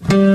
Bye.